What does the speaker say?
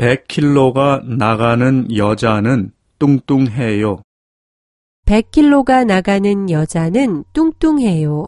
100킬로가 나가는 여자는 뚱뚱해요. 100킬로가 나가는 여자는 뚱뚱해요.